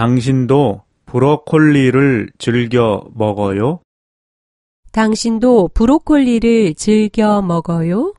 당신도 브로콜리를 즐겨 먹어요? 당신도 브로콜리를 즐겨 먹어요?